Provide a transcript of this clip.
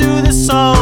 do this song.